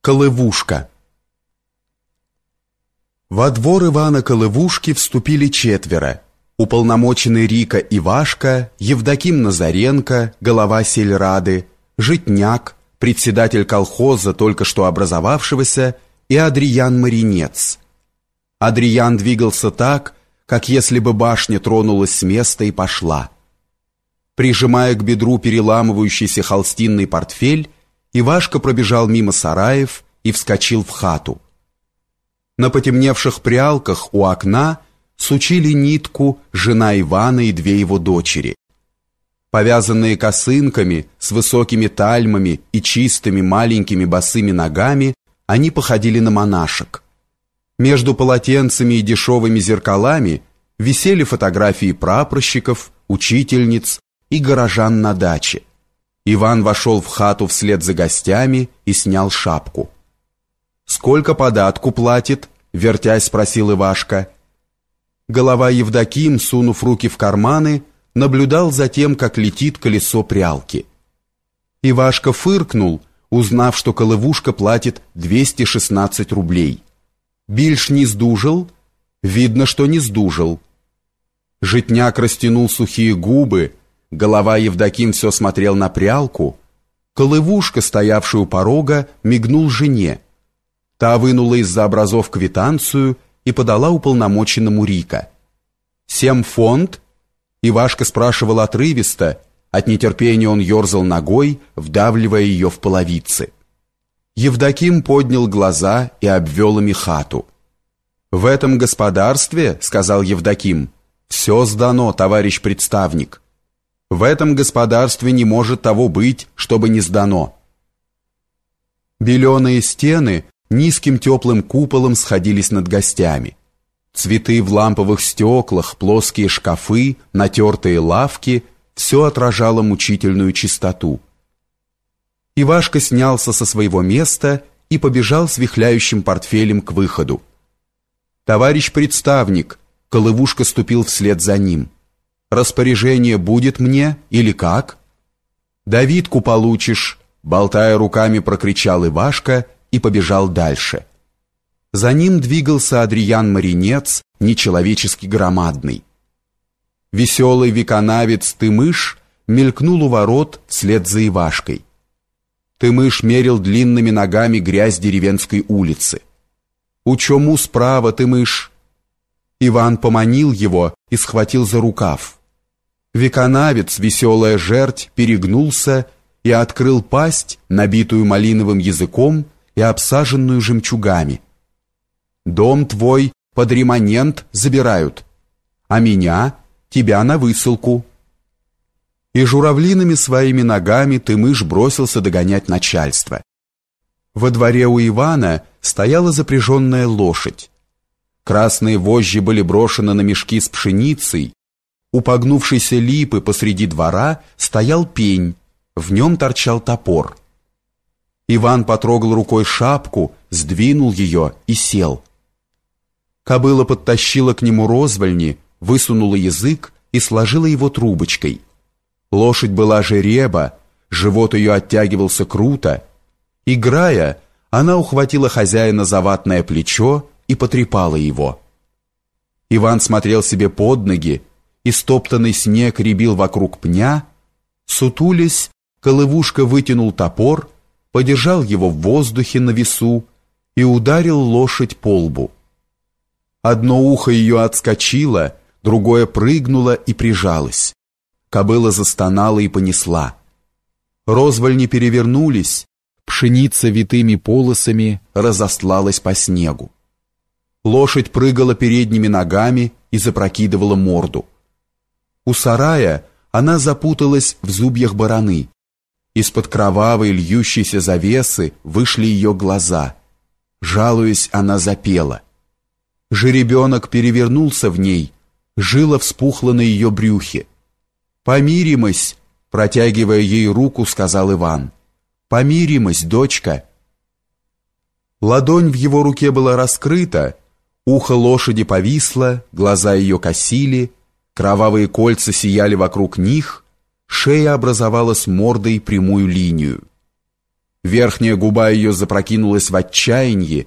Колывушка Во двор Ивана Колывушки вступили четверо. Уполномоченный Рика Ивашка, Евдоким Назаренко, голова сельрады, Житняк, председатель колхоза, только что образовавшегося, и Адриян Маринец. Адриян двигался так, как если бы башня тронулась с места и пошла. Прижимая к бедру переламывающийся холстинный портфель, Ивашка пробежал мимо сараев и вскочил в хату. На потемневших прялках у окна сучили нитку жена Ивана и две его дочери. Повязанные косынками с высокими тальмами и чистыми маленькими босыми ногами, они походили на монашек. Между полотенцами и дешевыми зеркалами висели фотографии прапорщиков, учительниц и горожан на даче. Иван вошел в хату вслед за гостями и снял шапку. «Сколько податку платит?» — вертясь спросил Ивашка. Голова Евдоким, сунув руки в карманы, наблюдал за тем, как летит колесо прялки. Ивашка фыркнул, узнав, что колывушка платит 216 рублей. Бильш не сдужил? Видно, что не сдужил. Житняк растянул сухие губы, Голова Евдоким все смотрел на прялку. Колывушка, стоявшая у порога, мигнул жене. Та вынула из-за образов квитанцию и подала уполномоченному Рика. «Семь фонд?» Ивашка спрашивал отрывисто, от нетерпения он ерзал ногой, вдавливая ее в половицы. Евдоким поднял глаза и обвел ими хату. «В этом господарстве, — сказал Евдоким, — все сдано, товарищ представник». В этом господарстве не может того быть, чтобы не сдано. Беленые стены низким теплым куполом сходились над гостями. Цветы в ламповых стеклах, плоские шкафы, натертые лавки – все отражало мучительную чистоту. Ивашка снялся со своего места и побежал с вихляющим портфелем к выходу. «Товарищ представник!» Колывушка ступил вслед за ним – распоряжение будет мне или как? Давидку получишь, болтая руками, прокричал Ивашка и побежал дальше. За ним двигался Адриян Маринец, нечеловечески громадный. Веселый веконавец Тымыш мелькнул у ворот вслед за Ивашкой. Тымыш мерил длинными ногами грязь деревенской улицы. «У чему справа, Тымыш?» Иван поманил его и схватил за рукав. Веконавец, веселая жерть, перегнулся и открыл пасть, набитую малиновым языком и обсаженную жемчугами. «Дом твой под ремонент забирают, а меня, тебя на высылку». И журавлиными своими ногами Тымыш бросился догонять начальство. Во дворе у Ивана стояла запряженная лошадь. Красные вожжи были брошены на мешки с пшеницей, у погнувшейся липы посреди двора стоял пень, в нем торчал топор. Иван потрогал рукой шапку, сдвинул ее и сел. Кобыла подтащила к нему розвольни, высунула язык и сложила его трубочкой. Лошадь была жереба, живот ее оттягивался круто. Играя, она ухватила хозяина за ватное плечо и потрепала его. Иван смотрел себе под ноги, истоптанный снег рябил вокруг пня, сутулясь, колывушка вытянул топор, подержал его в воздухе на весу и ударил лошадь по лбу. Одно ухо ее отскочило, другое прыгнуло и прижалось. Кобыла застонала и понесла. Розвольни перевернулись, пшеница витыми полосами разостлалась по снегу. Лошадь прыгала передними ногами и запрокидывала морду. У сарая она запуталась в зубьях бараны. Из-под кровавой льющейся завесы вышли ее глаза. Жалуясь, она запела. Жеребенок перевернулся в ней, жила вспухла на ее брюхе. «Помиримось!» — протягивая ей руку, сказал Иван. «Помиримось, дочка!» Ладонь в его руке была раскрыта, ухо лошади повисло, глаза ее косили — Кровавые кольца сияли вокруг них, шея образовала с мордой прямую линию. Верхняя губа ее запрокинулась в отчаянии,